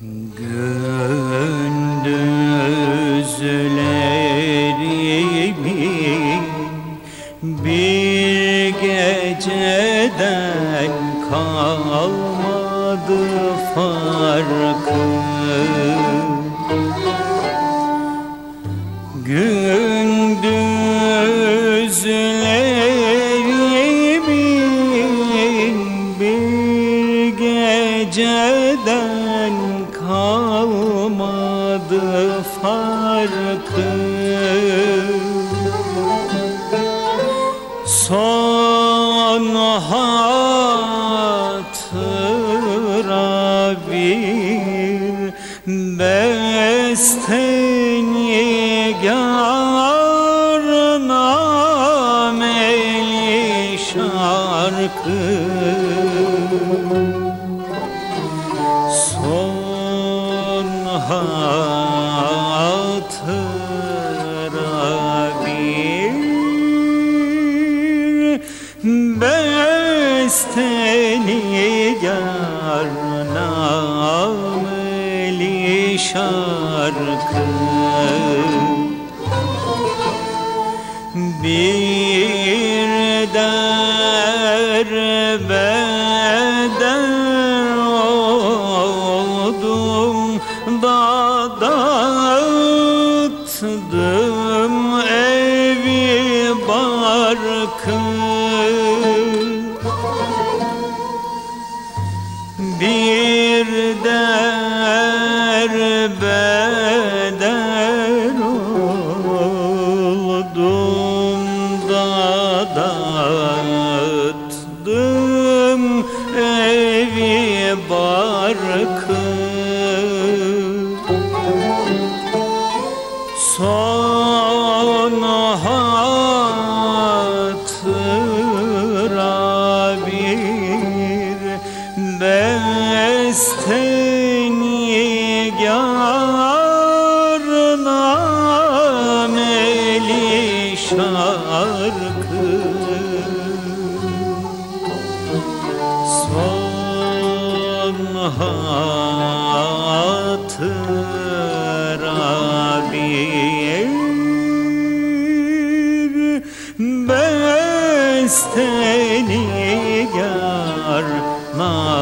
Gündüzlerimin bir geceden kalmadı farkı. Gündüzlerimin bir geceden kalmadı farkı. Son hatıra bir besteni gar nameli şarkı hatıra bir besteni yar nameli bir derbeder dağıttım evi barkı. Bir derbeder oldum da dağıttım evi barkı Son hatıra bir besteni gar nameli şarkı. Son hatıra besteni yar nameli